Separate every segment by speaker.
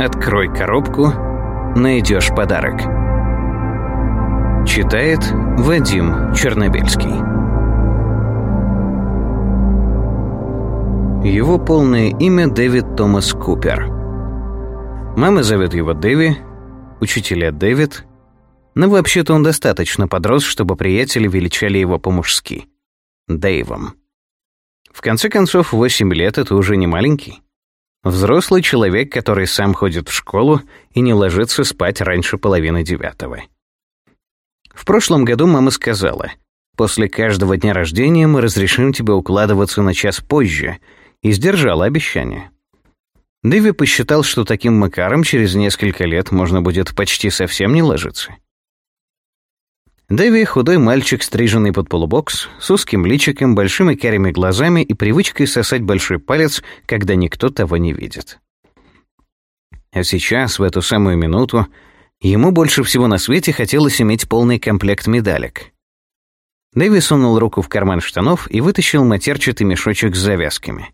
Speaker 1: Открой коробку, найдешь подарок. Читает Вадим Чернобельский. Его полное имя Дэвид Томас Купер. Мама зовет его Дэви, учителя Дэвид, но вообще-то он достаточно подрос, чтобы приятели величали его по-мужски. Дэйвом. В конце концов, 8 лет — это уже не маленький. Взрослый человек, который сам ходит в школу и не ложится спать раньше половины девятого. В прошлом году мама сказала, «После каждого дня рождения мы разрешим тебе укладываться на час позже», и сдержала обещание. Дэви посчитал, что таким макаром через несколько лет можно будет почти совсем не ложиться. Дэви — худой мальчик, стриженный под полубокс, с узким личиком, большими карими глазами и привычкой сосать большой палец, когда никто того не видит. А сейчас, в эту самую минуту, ему больше всего на свете хотелось иметь полный комплект медалек. Дэви сунул руку в карман штанов и вытащил матерчатый мешочек с завязками.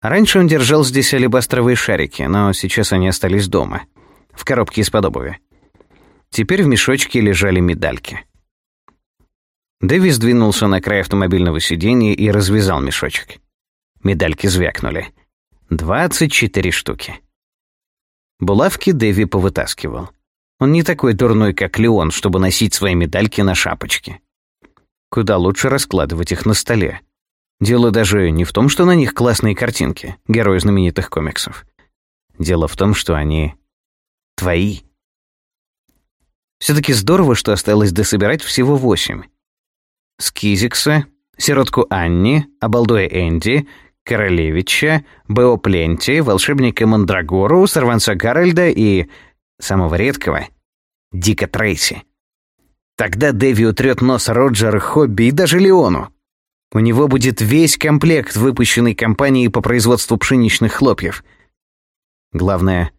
Speaker 1: Раньше он держал здесь алебастровые шарики, но сейчас они остались дома, в коробке из-под обуви. Теперь в мешочке лежали медальки. Дэвис двинулся на край автомобильного сиденья и развязал мешочек. Медальки звякнули. Двадцать четыре штуки. Булавки Дэви повытаскивал. Он не такой дурной, как Леон, чтобы носить свои медальки на шапочке. Куда лучше раскладывать их на столе. Дело даже не в том, что на них классные картинки, герои знаменитых комиксов. Дело в том, что они твои. Все-таки здорово, что осталось дособирать всего восемь. Скизикса, сиротку Анни, обалдуя Энди, Королевича, Бео Пленти, волшебника Мандрагору, сорванца Гарольда и, самого редкого, Дика Трейси. Тогда Дэви утрет нос Роджера, Хобби и даже Леону. У него будет весь комплект, выпущенный компанией по производству пшеничных хлопьев. Главное,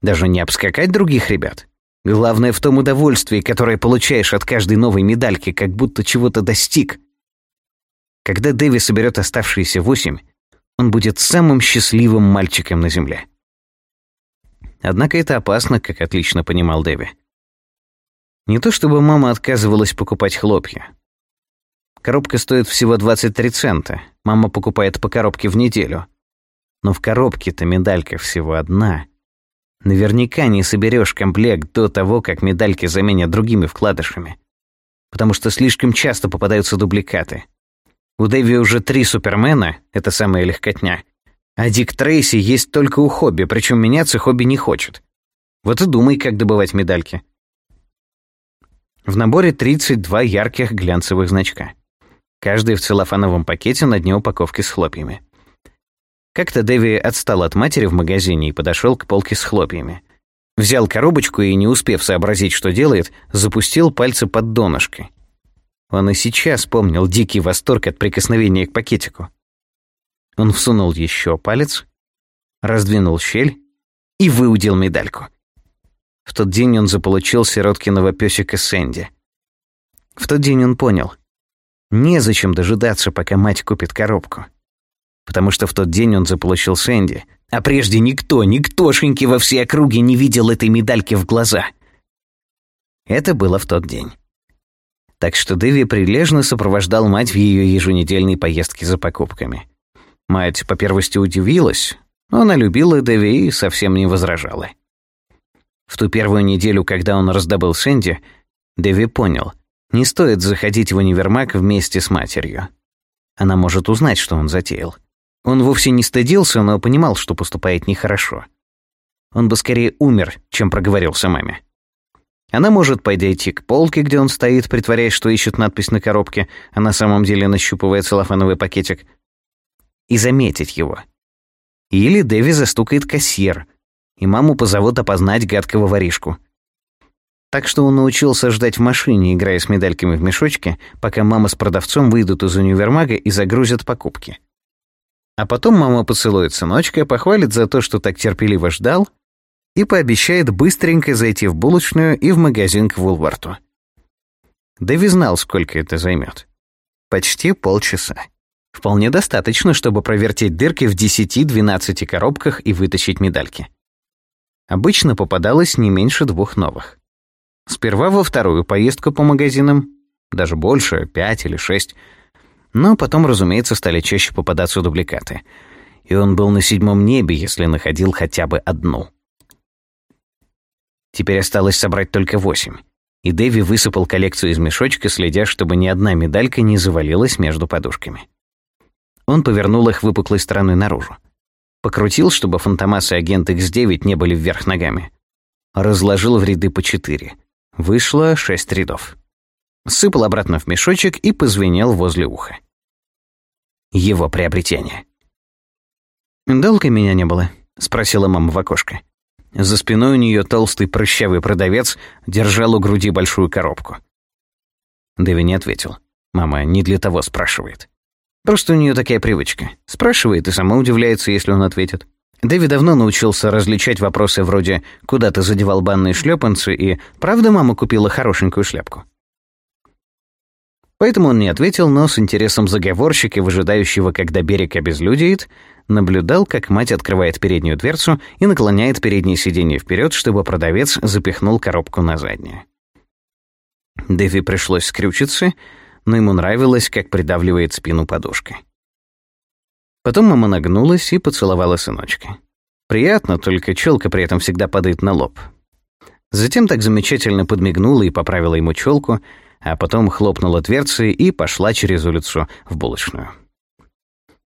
Speaker 1: даже не обскакать других ребят, Главное в том удовольствии, которое получаешь от каждой новой медальки, как будто чего-то достиг. Когда Дэви соберет оставшиеся восемь, он будет самым счастливым мальчиком на Земле. Однако это опасно, как отлично понимал Дэви. Не то чтобы мама отказывалась покупать хлопья. Коробка стоит всего 23 цента. Мама покупает по коробке в неделю. Но в коробке-то медалька всего одна — Наверняка не соберешь комплект до того, как медальки заменят другими вкладышами. Потому что слишком часто попадаются дубликаты. У Дэви уже три Супермена, это самая легкотня. А Дик Трейси есть только у Хобби, причем меняться Хобби не хочет. Вот и думай, как добывать медальки. В наборе 32 ярких глянцевых значка. Каждый в целлофановом пакете на дне упаковки с хлопьями. Как-то Дэви отстал от матери в магазине и подошел к полке с хлопьями. Взял коробочку и, не успев сообразить, что делает, запустил пальцы под донышко. Он и сейчас помнил дикий восторг от прикосновения к пакетику. Он всунул еще палец, раздвинул щель и выудил медальку. В тот день он заполучил сироткиного песика Сэнди. В тот день он понял. Незачем дожидаться, пока мать купит коробку потому что в тот день он заполучил Сэнди, а прежде никто, никтошеньки во всей округе не видел этой медальки в глаза. Это было в тот день. Так что Дэви прилежно сопровождал мать в ее еженедельной поездке за покупками. Мать по первости удивилась, но она любила Дэви и совсем не возражала. В ту первую неделю, когда он раздобыл Сэнди, Дэви понял, не стоит заходить в универмаг вместе с матерью. Она может узнать, что он затеял. Он вовсе не стыдился, но понимал, что поступает нехорошо. Он бы скорее умер, чем проговорился маме. Она может подойти к полке, где он стоит, притворяясь, что ищет надпись на коробке, а на самом деле нащупывает целлофановый пакетик, и заметить его. Или Дэви застукает кассир, и маму позовут опознать гадкого воришку. Так что он научился ждать в машине, играя с медальками в мешочке, пока мама с продавцом выйдут из универмага и загрузят покупки. А потом мама поцелует сыночка, похвалит за то, что так терпеливо ждал, и пообещает быстренько зайти в булочную и в магазин к Вулварту. Дэви знал, сколько это займет. Почти полчаса. Вполне достаточно, чтобы провертеть дырки в 10-12 коробках и вытащить медальки. обычно попадалось не меньше двух новых. Сперва во вторую поездку по магазинам, даже больше, пять или шесть, но потом, разумеется, стали чаще попадаться дубликаты. И он был на седьмом небе, если находил хотя бы одну. Теперь осталось собрать только восемь. И Дэви высыпал коллекцию из мешочка, следя, чтобы ни одна медалька не завалилась между подушками. Он повернул их выпуклой стороной наружу. Покрутил, чтобы Фантомас и агент X9 не были вверх ногами. Разложил в ряды по четыре. Вышло шесть рядов. Сыпал обратно в мешочек и позвенел возле уха. Его приобретение. «Долго меня не было?» — спросила мама в окошко. За спиной у нее толстый прыщавый продавец держал у груди большую коробку. Дэви не ответил. Мама не для того спрашивает. Просто у нее такая привычка. Спрашивает и сама удивляется, если он ответит. Дэви давно научился различать вопросы вроде «Куда ты задевал банные шлепанцы?» и «Правда мама купила хорошенькую шляпку?» Поэтому он не ответил, но с интересом заговорщика, выжидающего, когда берег обезлюдеет, наблюдал, как мать открывает переднюю дверцу и наклоняет переднее сиденье вперед, чтобы продавец запихнул коробку на заднее. Дэви пришлось скрючиться, но ему нравилось, как придавливает спину подушка. Потом мама нагнулась и поцеловала сыночка. Приятно, только челка при этом всегда падает на лоб. Затем так замечательно подмигнула и поправила ему челку, а потом хлопнула дверцей и пошла через улицу в булочную.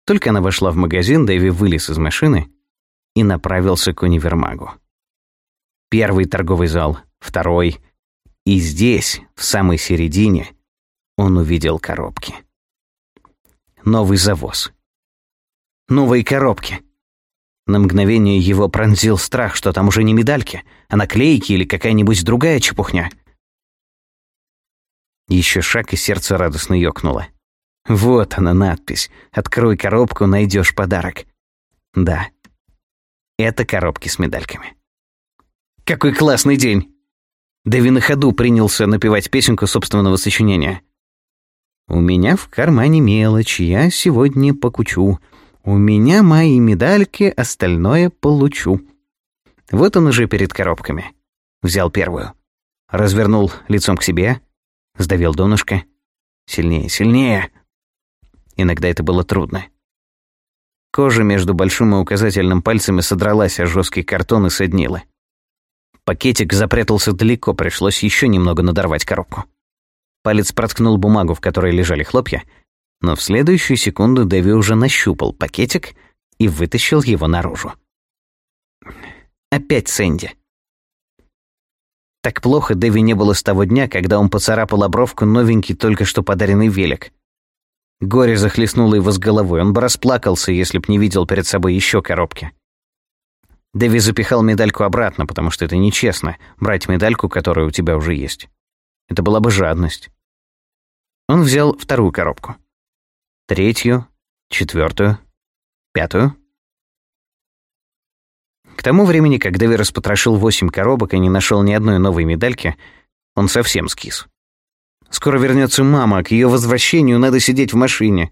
Speaker 1: Только она вошла в магазин, Дэви вылез из машины и направился к универмагу. Первый торговый зал, второй. И здесь, в самой середине, он увидел коробки. Новый завоз. Новые коробки. На мгновение его пронзил страх, что там уже не медальки, а наклейки или какая-нибудь другая чепухня. Еще шаг, и сердце радостно ёкнуло. Вот она надпись. Открой коробку, найдешь подарок. Да. Это коробки с медальками. Какой классный день! Дэви на ходу принялся напевать песенку собственного сочинения. «У меня в кармане мелочь, я сегодня покучу. У меня мои медальки, остальное получу». Вот он уже перед коробками. Взял первую. Развернул лицом к себе. Сдавил донышко. Сильнее, сильнее. Иногда это было трудно. Кожа между большим и указательным пальцами содралась, а жесткий картон и соднила. Пакетик запрятался далеко, пришлось еще немного надорвать коробку. Палец проткнул бумагу, в которой лежали хлопья, но в следующую секунду Дэви уже нащупал пакетик и вытащил его наружу. Опять Сэнди. Так плохо Дэви не было с того дня, когда он поцарапал обровку новенький, только что подаренный велик. Горе захлестнуло его с головой, он бы расплакался, если б не видел перед собой еще коробки. Дэви запихал медальку обратно, потому что это нечестно — брать медальку, которая у тебя уже есть. Это была бы жадность. Он взял вторую коробку. Третью, четвертую, пятую. К тому времени, как Дэви распотрошил восемь коробок и не нашел ни одной новой медальки, он совсем скис. Скоро вернется мама, к ее возвращению надо сидеть в машине.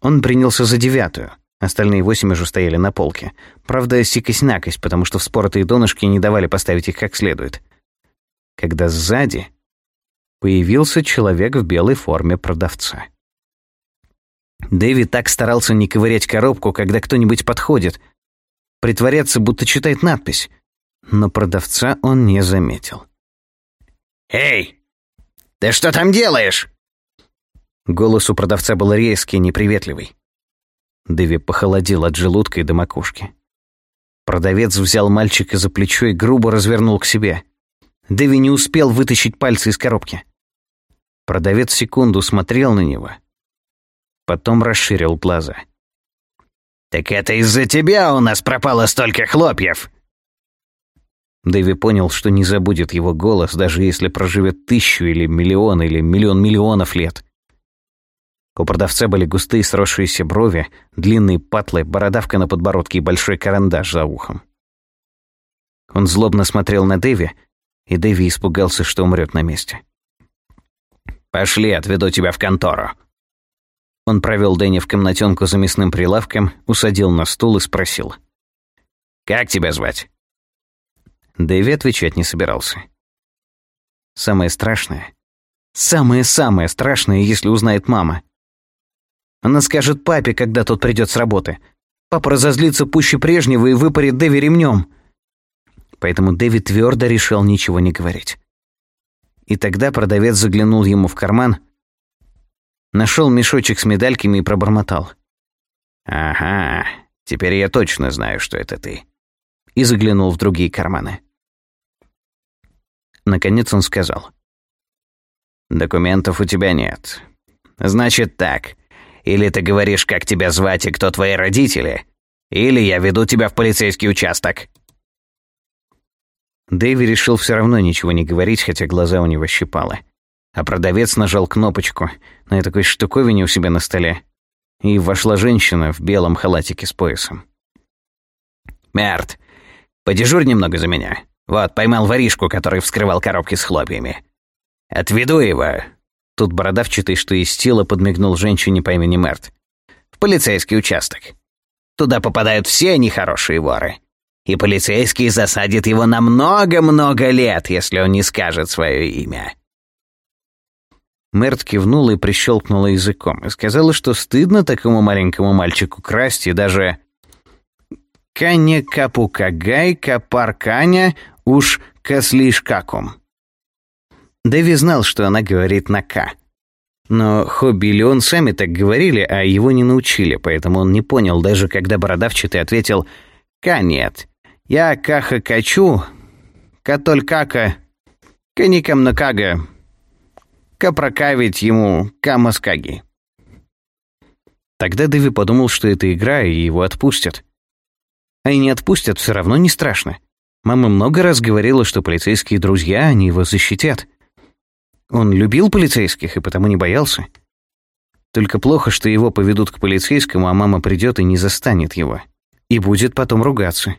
Speaker 1: Он принялся за девятую. Остальные восемь уже стояли на полке. Правда, сикость-накость, потому что вспоротые донышки не давали поставить их как следует. Когда сзади появился человек в белой форме продавца. Дэви так старался не ковырять коробку, когда кто-нибудь подходит, притворяться, будто читает надпись, но продавца он не заметил. «Эй, ты что там делаешь?» Голос у продавца был резкий, неприветливый. Дэви похолодел от желудка и до макушки. Продавец взял мальчика за плечо и грубо развернул к себе. Дэви не успел вытащить пальцы из коробки. Продавец секунду смотрел на него, потом расширил глаза. «Так это из-за тебя у нас пропало столько хлопьев!» Дэви понял, что не забудет его голос, даже если проживет тысячу или миллион или миллион миллионов лет. У продавца были густые сросшиеся брови, длинные патлы, бородавка на подбородке и большой карандаш за ухом. Он злобно смотрел на Дэви, и Дэви испугался, что умрет на месте. Пошли, отведу тебя в контору». Он провел Дэнни в комнатенку за мясным прилавком, усадил на стул и спросил. «Как тебя звать?» Дэви отвечать не собирался. Самое страшное, самое-самое страшное, если узнает мама. Она скажет папе, когда тот придет с работы. Папа разозлится пуще прежнего и выпарит Дэви ремнем. Поэтому Дэви твердо решил ничего не говорить. И тогда продавец заглянул ему в карман, нашел мешочек с медальками и пробормотал. «Ага, теперь я точно знаю, что это ты». И заглянул в другие карманы. Наконец он сказал. «Документов у тебя нет. Значит так, или ты говоришь, как тебя звать и кто твои родители, или я веду тебя в полицейский участок». Дэви решил все равно ничего не говорить, хотя глаза у него щипало. А продавец нажал кнопочку на такой штуковине у себя на столе, и вошла женщина в белом халатике с поясом. «Мерт, подежурь немного за меня. Вот, поймал воришку, который вскрывал коробки с хлопьями. Отведу его, Тут бородавчатый, что из тела, подмигнул женщине по имени Мерт. «В полицейский участок. Туда попадают все нехорошие воры. И полицейский засадит его на много-много лет, если он не скажет свое имя». Мерт кивнула и прищелкнула языком и сказала, что стыдно такому маленькому мальчику красть и даже... «Каня капукагай капарканя уж каслишкаком». Дэви знал, что она говорит на «к». Но Хобби или он сами так говорили, а его не научили, поэтому он не понял, даже когда Бородавчатый ответил «Ка нет, я каха качу, католь кака, каникам на кага, капрокавить ему камаскаги». Тогда Дэви подумал, что это игра, и его отпустят. А и не отпустят, все равно не страшно. Мама много раз говорила, что полицейские друзья, они его защитят. Он любил полицейских и потому не боялся. Только плохо, что его поведут к полицейскому, а мама придет и не застанет его. И будет потом ругаться.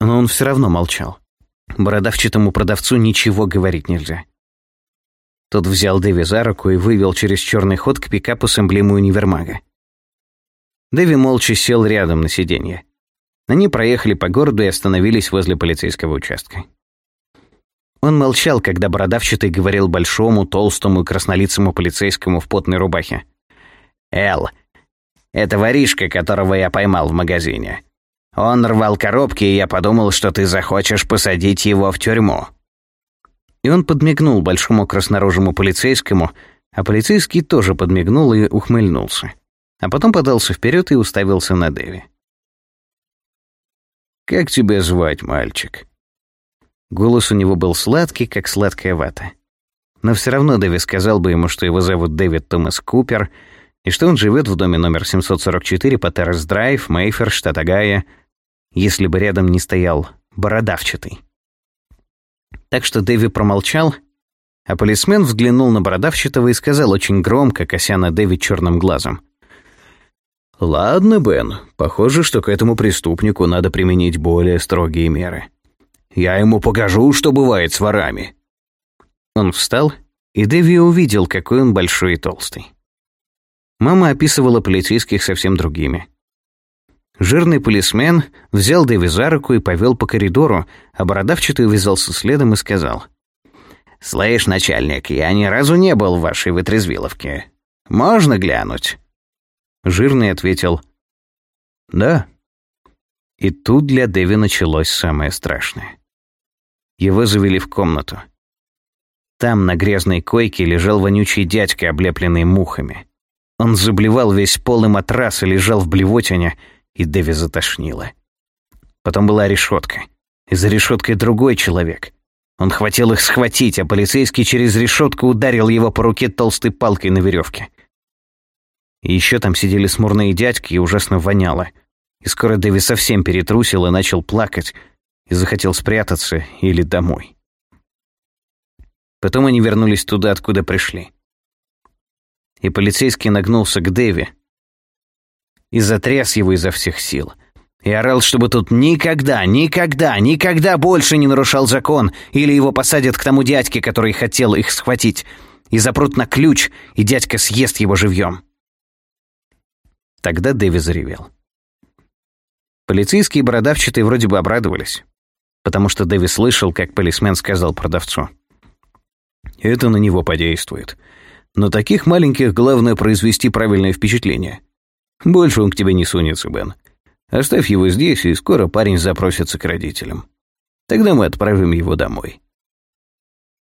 Speaker 1: Но он все равно молчал. Бородавчатому продавцу ничего говорить нельзя. Тот взял Дэви за руку и вывел через черный ход к пикапу с эмблемой универмага. Дэви молча сел рядом на сиденье. Они проехали по городу и остановились возле полицейского участка. Он молчал, когда бородавчатый говорил большому, толстому и краснолицому полицейскому в потной рубахе. «Эл, это воришка, которого я поймал в магазине. Он рвал коробки, и я подумал, что ты захочешь посадить его в тюрьму». И он подмигнул большому краснорожему полицейскому, а полицейский тоже подмигнул и ухмыльнулся. А потом подался вперед и уставился на Дэви. «Как тебя звать, мальчик?» Голос у него был сладкий, как сладкая вата. Но все равно Дэви сказал бы ему, что его зовут Дэвид Томас Купер, и что он живет в доме номер 744 по Террас-Драйв, Мейфер, штат Огайо, если бы рядом не стоял бородавчатый. Так что Дэви промолчал, а полисмен взглянул на бородавчатого и сказал очень громко, кося на Дэви черным глазом. «Ладно, Бен, похоже, что к этому преступнику надо применить более строгие меры». Я ему покажу, что бывает с ворами». Он встал, и Дэви увидел, какой он большой и толстый. Мама описывала полицейских совсем другими. Жирный полисмен взял Дэви за руку и повел по коридору, а бородавчатый увязался следом и сказал. «Слышь, начальник, я ни разу не был в вашей вытрезвиловке. Можно глянуть?» Жирный ответил. «Да». И тут для Дэви началось самое страшное. Его завели в комнату. Там на грязной койке лежал вонючий дядька, облепленный мухами. Он заблевал весь пол и матрас и лежал в блевотине, и Дэви затошнило. Потом была решетка. И за решеткой другой человек. Он хотел их схватить, а полицейский через решетку ударил его по руке толстой палкой на веревке. И еще там сидели смурные дядьки и ужасно воняло. И скоро Дэви совсем перетрусил и начал плакать, и захотел спрятаться или домой. Потом они вернулись туда, откуда пришли. И полицейский нагнулся к Дэви и затряс его изо всех сил. И орал, чтобы тут никогда, никогда, никогда больше не нарушал закон, или его посадят к тому дядьке, который хотел их схватить, и запрут на ключ, и дядька съест его живьем. Тогда Дэви заревел. Полицейские бородавчатые вроде бы обрадовались. потому что Дэви слышал, как полисмен сказал продавцу. «Это на него подействует. На таких маленьких главное произвести правильное впечатление. Больше он к тебе не сунется, Бен. Оставь его здесь, и скоро парень запросится к родителям. Тогда мы отправим его домой».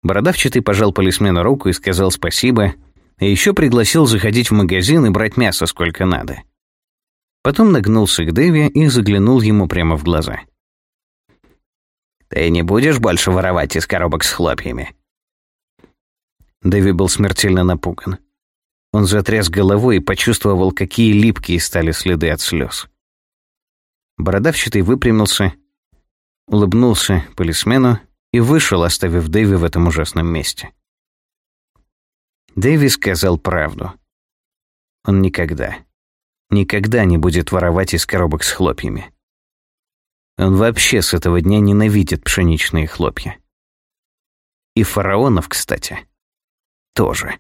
Speaker 1: Бородавчатый пожал полисмену руку и сказал спасибо, и еще пригласил заходить в магазин и брать мясо сколько надо. Потом нагнулся к Дэви и заглянул ему прямо в глаза. «Ты не будешь больше воровать из коробок с хлопьями?» Дэви был смертельно напуган. Он затряс головой и почувствовал, какие липкие стали следы от слез. Бородавчатый выпрямился, улыбнулся полисмену и вышел, оставив Дэви в этом ужасном месте. Дэви сказал правду. Он никогда, никогда не будет воровать из коробок с хлопьями. Он вообще с этого дня ненавидит пшеничные хлопья. И фараонов, кстати, тоже.